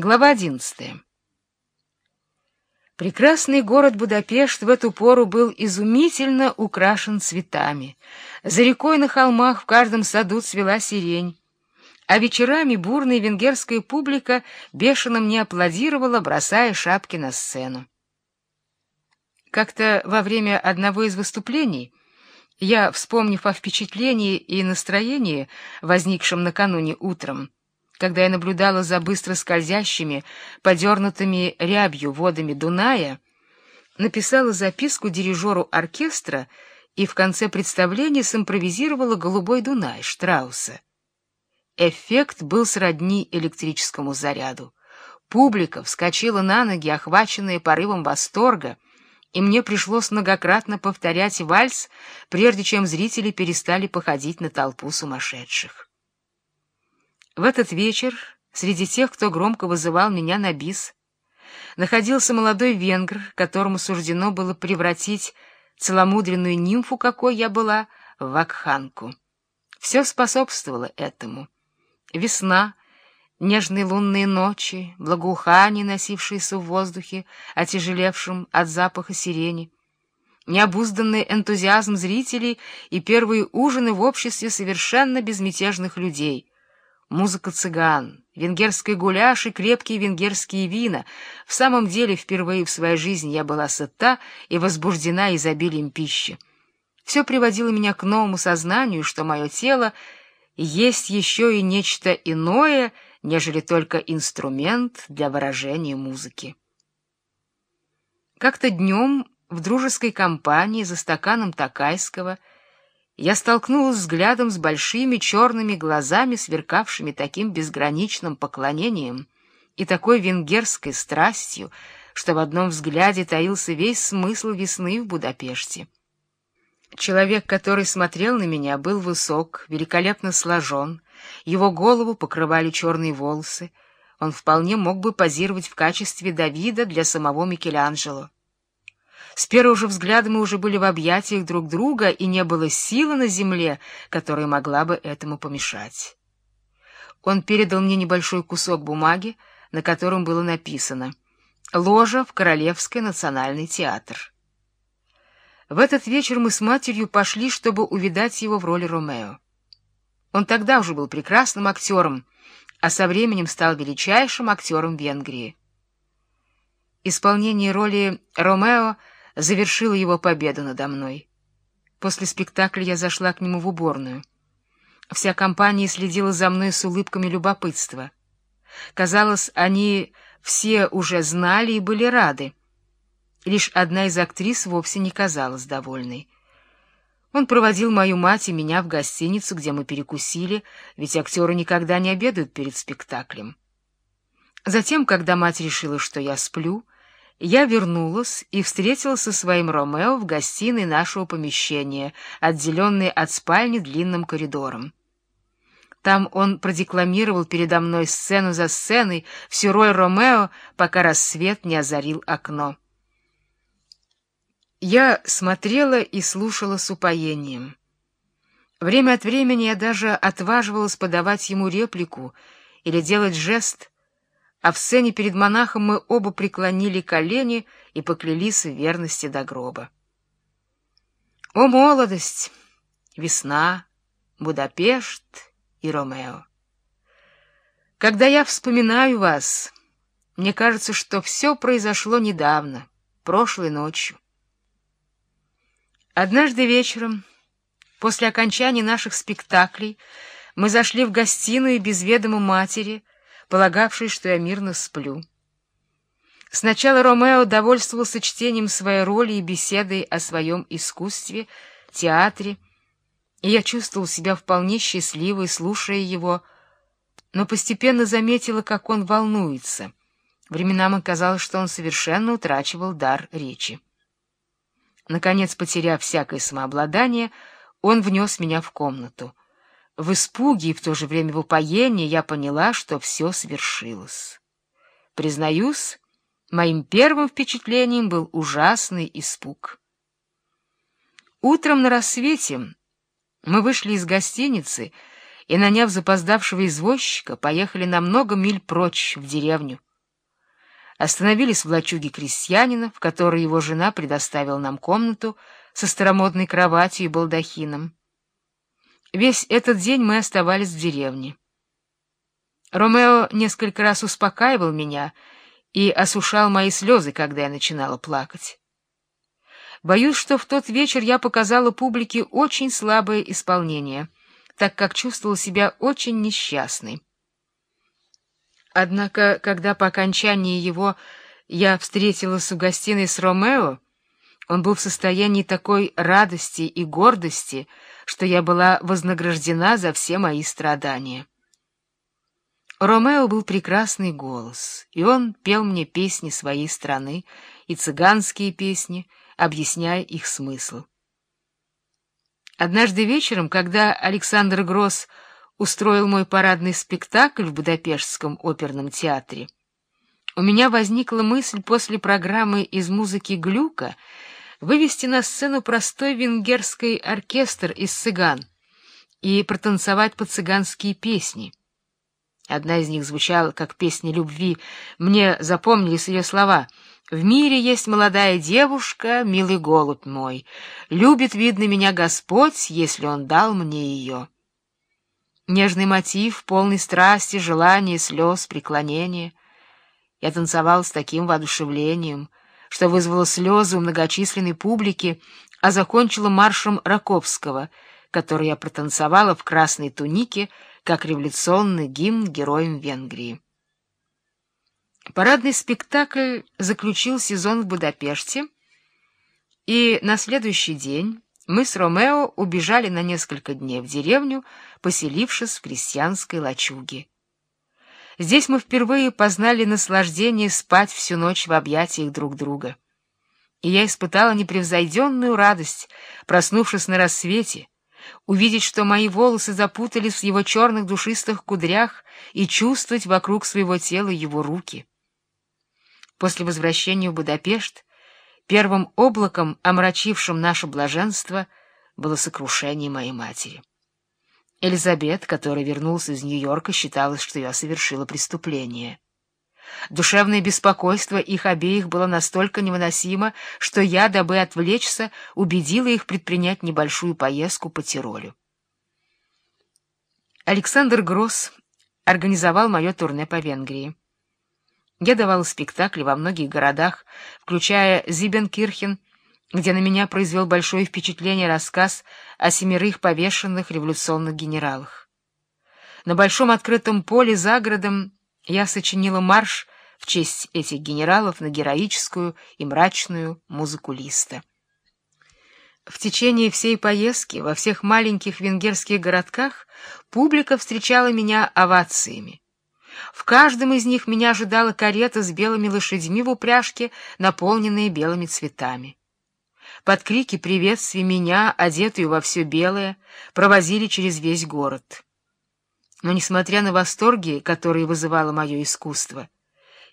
Глава одиннадцатая. Прекрасный город Будапешт в эту пору был изумительно украшен цветами. За рекой на холмах в каждом саду цвела сирень, а вечерами бурная венгерская публика бешено мне аплодировала, бросая шапки на сцену. Как-то во время одного из выступлений я, вспомнив о впечатлении и настроении, возникшем накануне утром, когда я наблюдала за быстро скользящими, подернутыми рябью водами Дуная, написала записку дирижеру оркестра и в конце представления симпровизировала «Голубой Дунай» Штрауса. Эффект был сродни электрическому заряду. Публика вскочила на ноги, охваченная порывом восторга, и мне пришлось многократно повторять вальс, прежде чем зрители перестали походить на толпу сумасшедших. В этот вечер среди тех, кто громко вызывал меня на бис, находился молодой венгр, которому суждено было превратить целомудренную нимфу, какой я была, в вакханку. Все способствовало этому. Весна, нежные лунные ночи, благоухание, носившееся в воздухе, отяжелевшем от запаха сирени, необузданный энтузиазм зрителей и первые ужины в обществе совершенно безмятежных людей — Музыка цыган, венгерский гуляш и крепкие венгерские вина. В самом деле, впервые в своей жизни я была сыта и возбуждена изобилием пищи. Все приводило меня к новому сознанию, что мое тело есть еще и нечто иное, нежели только инструмент для выражения музыки. Как-то днем в дружеской компании за стаканом Такайского — я столкнулась взглядом с большими черными глазами, сверкавшими таким безграничным поклонением и такой венгерской страстью, что в одном взгляде таился весь смысл весны в Будапеште. Человек, который смотрел на меня, был высок, великолепно сложен, его голову покрывали черные волосы, он вполне мог бы позировать в качестве Давида для самого Микеланджело. С первого же взгляда мы уже были в объятиях друг друга, и не было силы на земле, которая могла бы этому помешать. Он передал мне небольшой кусок бумаги, на котором было написано «Ложа в Королевский национальный театр». В этот вечер мы с матерью пошли, чтобы увидать его в роли Ромео. Он тогда уже был прекрасным актером, а со временем стал величайшим актером Венгрии. Исполнение роли Ромео — завершила его победу надо мной. После спектакля я зашла к нему в уборную. Вся компания следила за мной с улыбками любопытства. Казалось, они все уже знали и были рады. Лишь одна из актрис вовсе не казалась довольной. Он проводил мою мать и меня в гостиницу, где мы перекусили, ведь актеры никогда не обедают перед спектаклем. Затем, когда мать решила, что я сплю, я вернулась и встретилась со своим Ромео в гостиной нашего помещения, отделенной от спальни длинным коридором. Там он продекламировал передо мной сцену за сценой всю роль Ромео, пока рассвет не озарил окно. Я смотрела и слушала с упоением. Время от времени я даже отваживалась подавать ему реплику или делать жест — а в сцене перед монахом мы оба преклонили колени и поклялись в верности до гроба. О, молодость, весна, Будапешт и Ромео! Когда я вспоминаю вас, мне кажется, что все произошло недавно, прошлой ночью. Однажды вечером, после окончания наших спектаклей, мы зашли в гостиную без ведома матери — полагавший, что я мирно сплю. Сначала Ромео довольствовался чтением своей роли и беседой о своем искусстве, театре, и я чувствовал себя вполне счастливой, слушая его, но постепенно заметила, как он волнуется. Временами оказалось, что он совершенно утрачивал дар речи. Наконец, потеряв всякое самообладание, он внес меня в комнату. В испуге и в то же время в упоении я поняла, что все свершилось. Признаюсь, моим первым впечатлением был ужасный испуг. Утром на рассвете мы вышли из гостиницы и, наняв запоздавшего извозчика, поехали на много миль прочь в деревню. Остановились в лачуге крестьянина, в которой его жена предоставила нам комнату со старомодной кроватью и балдахином. Весь этот день мы оставались в деревне. Ромео несколько раз успокаивал меня и осушал мои слезы, когда я начинала плакать. Боюсь, что в тот вечер я показала публике очень слабое исполнение, так как чувствовала себя очень несчастной. Однако, когда по окончании его я встретилась в гостиной с Ромео, он был в состоянии такой радости и гордости, что я была вознаграждена за все мои страдания. Ромео был прекрасный голос, и он пел мне песни своей страны и цыганские песни, объясняя их смысл. Однажды вечером, когда Александр Гросс устроил мой парадный спектакль в Будапештском оперном театре, у меня возникла мысль после программы из музыки Глюка вывести на сцену простой венгерский оркестр из цыган и протанцевать по-цыганские песни. Одна из них звучала как песня любви. Мне запомнились ее слова. «В мире есть молодая девушка, милый голубь мой. Любит, видно, меня Господь, если Он дал мне ее». Нежный мотив, полный страсти, желания, слез, преклонения. Я танцевал с таким воодушевлением, что вызвало слезы у многочисленной публики, а закончила маршем Раковского, который я протанцевала в красной тунике, как революционный гимн героям Венгрии. Парадный спектакль заключил сезон в Будапеште, и на следующий день мы с Ромео убежали на несколько дней в деревню, поселившись в крестьянской лачуге. Здесь мы впервые познали наслаждение спать всю ночь в объятиях друг друга. И я испытала непревзойденную радость, проснувшись на рассвете, увидеть, что мои волосы запутались в его черных душистых кудрях и чувствовать вокруг своего тела его руки. После возвращения в Будапешт первым облаком, омрачившим наше блаженство, было сокрушение моей матери. Элизабет, которая вернулась из Нью-Йорка, считалась, что я совершила преступление. Душевное беспокойство их обеих было настолько невыносимо, что я, дабы отвлечься, убедила их предпринять небольшую поездку по Тиролю. Александр Гросс организовал мое турне по Венгрии. Я давала спектакли во многих городах, включая Зибенкирхен, где на меня произвел большое впечатление рассказ о семерых повешенных революционных генералах. На большом открытом поле за городом я сочинила марш в честь этих генералов на героическую и мрачную музыку Листа. В течение всей поездки во всех маленьких венгерских городках публика встречала меня овациями. В каждом из них меня ожидала карета с белыми лошадьми в упряжке, наполненные белыми цветами. Под крики приветствия меня, одетую во все белое, провозили через весь город. Но, несмотря на восторги, которые вызывало мое искусство,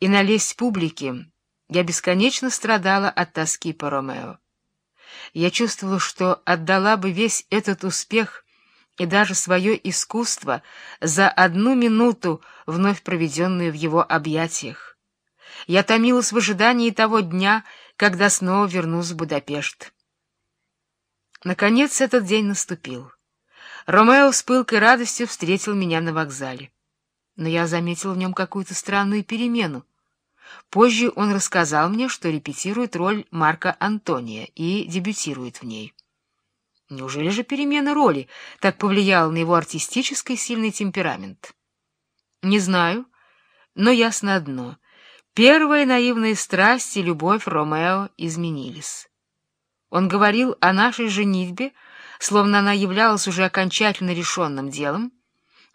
и на лесть публики, я бесконечно страдала от тоски по Ромео. Я чувствовала, что отдала бы весь этот успех и даже свое искусство за одну минуту, вновь проведенную в его объятиях. Я томилась в ожидании того дня, когда снова вернусь в Будапешт. Наконец этот день наступил. Ромео с пылкой радостью встретил меня на вокзале. Но я заметил в нем какую-то странную перемену. Позже он рассказал мне, что репетирует роль Марка Антония и дебютирует в ней. Неужели же перемена роли так повлияла на его артистический сильный темперамент? Не знаю, но ясно одно. Первые наивные страсти и любовь Ромео изменились. Он говорил о нашей женитьбе, словно она являлась уже окончательно решенным делом,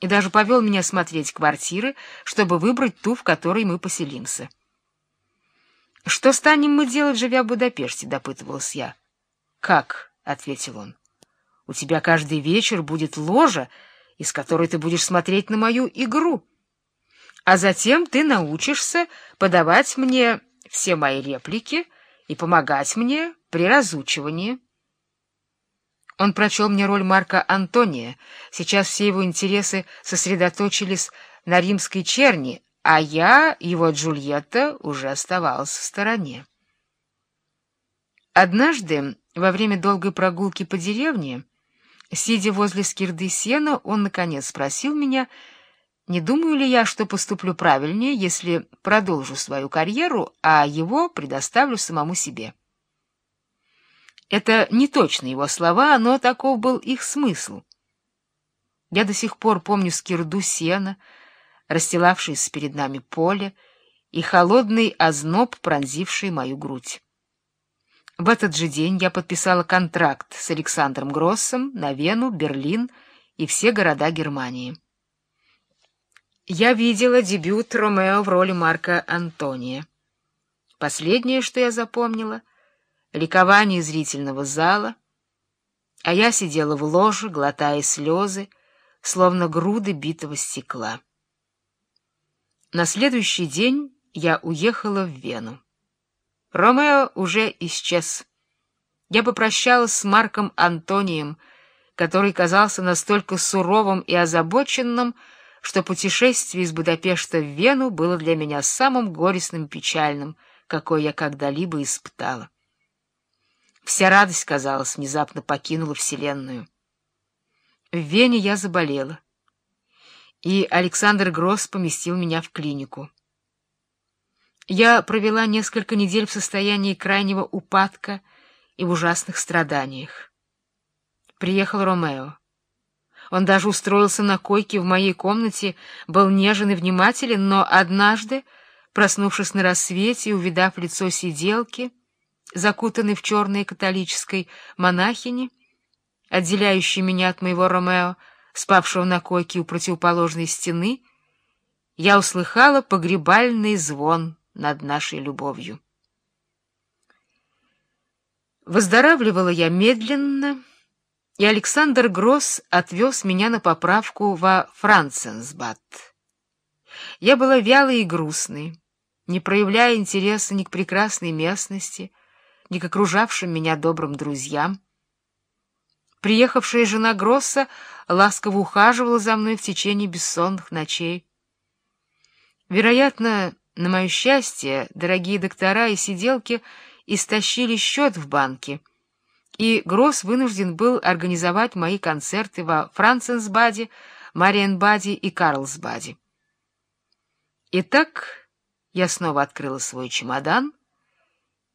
и даже повел меня смотреть квартиры, чтобы выбрать ту, в которой мы поселимся. — Что станем мы делать, живя в Будапеште? — допытывалась я. — Как? — ответил он. — У тебя каждый вечер будет ложа, из которой ты будешь смотреть на мою игру. А затем ты научишься подавать мне все мои реплики и помогать мне при разучивании. Он прочел мне роль Марка Антония. Сейчас все его интересы сосредоточились на римской черни, а я, его Джульетта, уже оставалась в стороне. Однажды, во время долгой прогулки по деревне, сидя возле скирды сена, он, наконец, спросил меня, не думаю ли я, что поступлю правильнее, если продолжу свою карьеру, а его предоставлю самому себе. Это не точно его слова, но таков был их смысл. Я до сих пор помню скирду сена, расстилавшееся перед нами поле, и холодный озноб, пронзивший мою грудь. В этот же день я подписала контракт с Александром Гроссом на Вену, Берлин и все города Германии. Я видела дебют Ромео в роли Марка Антония. Последнее, что я запомнила — ликование зрительного зала, а я сидела в ложе, глотая слезы, словно груды битого стекла. На следующий день я уехала в Вену. Ромео уже исчез. Я попрощалась с Марком Антонием, который казался настолько суровым и озабоченным, что путешествие из Будапешта в Вену было для меня самым горестным и печальным, какой я когда-либо испытала. Вся радость, казалось, внезапно покинула Вселенную. В Вене я заболела, и Александр Гросс поместил меня в клинику. Я провела несколько недель в состоянии крайнего упадка и в ужасных страданиях. Приехал Ромео. Он даже устроился на койке в моей комнате, был нежен и внимателен, но однажды, проснувшись на рассвете и увидав лицо сиделки, закутанной в черной католической монахини, отделяющий меня от моего Ромео, спавшего на койке у противоположной стены, я услыхала погребальный звон над нашей любовью. Выздоравливала я медленно, и Александр Гросс отвез меня на поправку во Франценсбад. Я была вялой и грустной, не проявляя интереса ни к прекрасной местности, ни к окружавшим меня добрым друзьям. Приехавшая жена Гросса ласково ухаживала за мной в течение бессонных ночей. Вероятно, на мое счастье, дорогие доктора и сиделки истощили счет в банке, и Гросс вынужден был организовать мои концерты во Франценсбаде, Мариенбаде и Карлсбаде. Итак, я снова открыла свой чемодан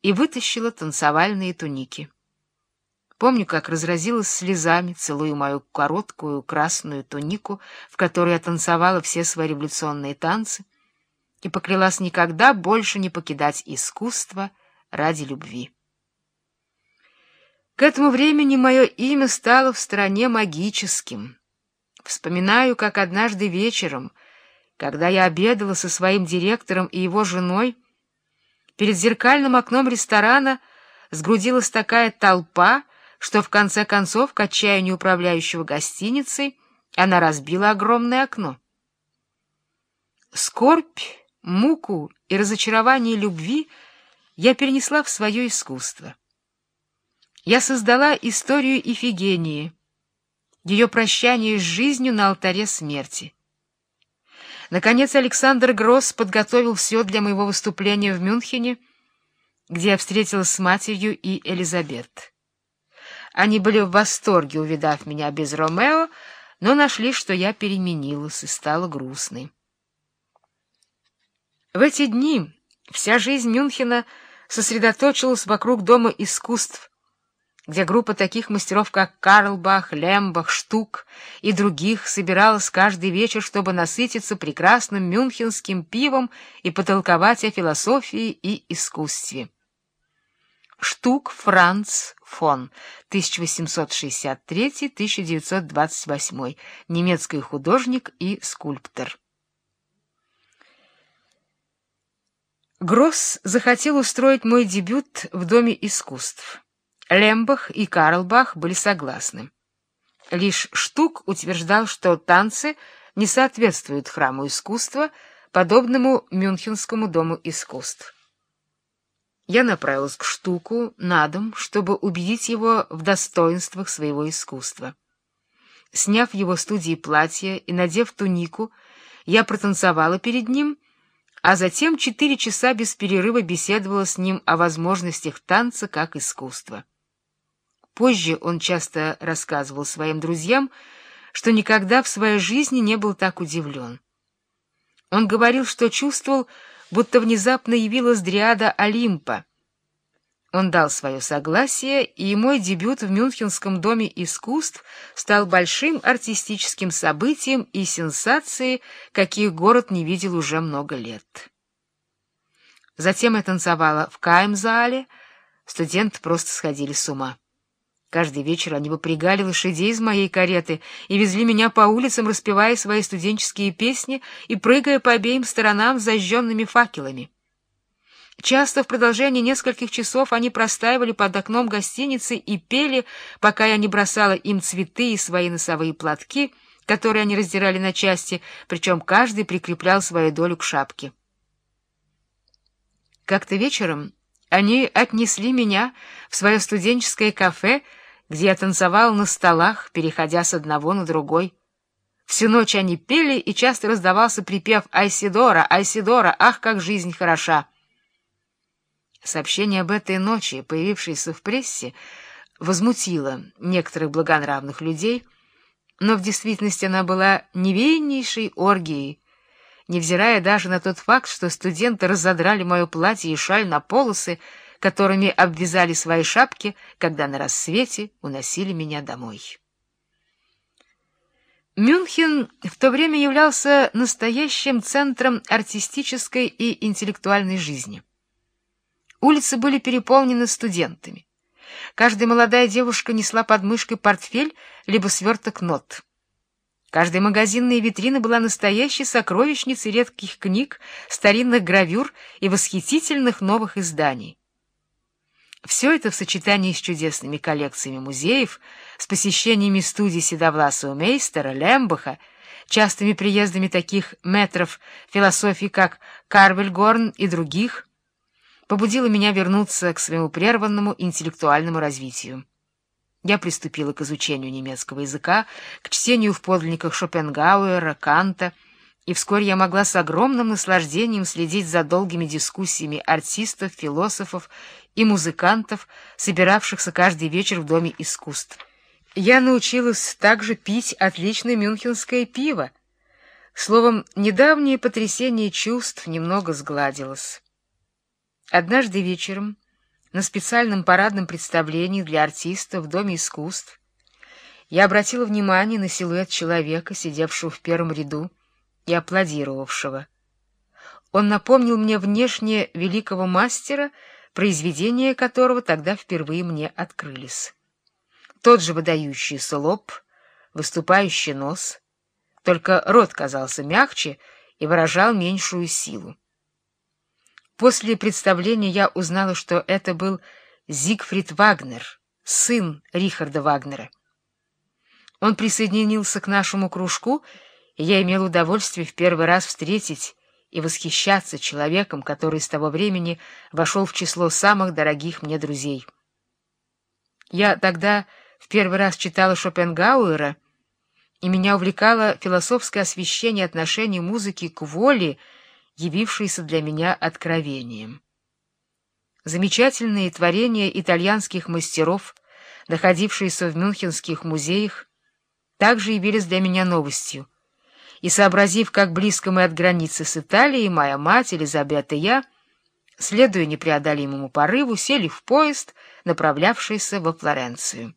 и вытащила танцевальные туники. Помню, как разразилась слезами, целуя мою короткую красную тунику, в которой я танцевала все свои революционные танцы, и поклялась никогда больше не покидать искусство ради любви. К этому времени мое имя стало в стране магическим. Вспоминаю, как однажды вечером, когда я обедала со своим директором и его женой, перед зеркальным окном ресторана сгрудилась такая толпа, что в конце концов, к отчаянию управляющего гостиницей, она разбила огромное окно. Скорбь, муку и разочарование любви я перенесла в свое искусство. Я создала историю Ифигении, ее прощание с жизнью на алтаре смерти. Наконец Александр Гросс подготовил все для моего выступления в Мюнхене, где я встретилась с матерью и Элизабет. Они были в восторге, увидав меня без Ромео, но нашли, что я переменилась и стала грустной. В эти дни вся жизнь Мюнхена сосредоточилась вокруг Дома искусств, где группа таких мастеров, как Карлбах, Лембах, Штук и других собиралась каждый вечер, чтобы насытиться прекрасным мюнхенским пивом и потолковать о философии и искусстве. Штук Франц фон, 1863-1928, немецкий художник и скульптор. Гросс захотел устроить мой дебют в Доме искусств. Лембах и Карлбах были согласны. Лишь Штук утверждал, что танцы не соответствуют храму искусства, подобному Мюнхенскому дому искусств. Я направилась к Штуку на дом, чтобы убедить его в достоинствах своего искусства. Сняв его студии платье и надев тунику, я протанцевала перед ним — а затем четыре часа без перерыва беседовала с ним о возможностях танца как искусства. Позже он часто рассказывал своим друзьям, что никогда в своей жизни не был так удивлен. Он говорил, что чувствовал, будто внезапно явилась дриада Олимпа. Он дал свое согласие, и мой дебют в Мюнхенском доме искусств стал большим артистическим событием и сенсацией, каких город не видел уже много лет. Затем я танцевала в Каймзале, студенты просто сходили с ума. Каждый вечер они выпрягали лошадей из моей кареты и везли меня по улицам, распевая свои студенческие песни и прыгая по обеим сторонам с зажженными факелами. Часто в продолжении нескольких часов они простаивали под окном гостиницы и пели, пока я не бросала им цветы и свои носовые платки, которые они раздирали на части, причем каждый прикреплял свою долю к шапке. Как-то вечером они отнесли меня в свое студенческое кафе, где я танцевал на столах, переходя с одного на другой. Всю ночь они пели, и часто раздавался припев «Айсидора! Айсидора! Ах, как жизнь хороша!» Сообщение об этой ночи, появившееся в прессе, возмутило некоторых благонравных людей, но в действительности она была невиннейшей оргией, невзирая даже на тот факт, что студенты разодрали мое платье и шаль на полосы, которыми обвязали свои шапки, когда на рассвете уносили меня домой. Мюнхен в то время являлся настоящим центром артистической и интеллектуальной жизни. Улицы были переполнены студентами. Каждая молодая девушка несла под мышкой портфель либо сверток нот. Каждая магазинная витрина была настоящей сокровищницей редких книг, старинных гравюр и восхитительных новых изданий. Все это в сочетании с чудесными коллекциями музеев, с посещениями студий седовласого мейстера, Лембаха, частыми приездами таких метров философии, как Карвельгорн и других, побудило меня вернуться к своему прерванному интеллектуальному развитию. Я приступила к изучению немецкого языка, к чтению в подлинниках Шопенгауэра, Канта — и вскоре я могла с огромным наслаждением следить за долгими дискуссиями артистов, философов и музыкантов, собиравшихся каждый вечер в Доме искусств. Я научилась также пить отличное мюнхенское пиво. Словом, недавнее потрясение чувств немного сгладилось. Однажды вечером на специальном парадном представлении для артистов в Доме искусств я обратила внимание на силуэт человека, сидевшего в первом ряду, и аплодировавшего. Он напомнил мне внешне великого мастера, произведения которого тогда впервые мне открылись. Тот же выдающийся лоб, выступающий нос, только рот казался мягче и выражал меньшую силу. После представления я узнала, что это был Зигфрид Вагнер, сын Рихарда Вагнера. Он присоединился к нашему кружку и я имел удовольствие в первый раз встретить и восхищаться человеком, который с того времени вошел в число самых дорогих мне друзей. Я тогда в первый раз читала Шопенгауэра, и меня увлекало философское освещение отношений музыки к воле, явившееся для меня откровением. Замечательные творения итальянских мастеров, находившиеся в мюнхенских музеях, также явились для меня новостью, и, сообразив, как близко мы от границы с Италией, моя мать, Елизавета и я, следуя непреодолимому порыву, сели в поезд, направлявшийся во Флоренцию.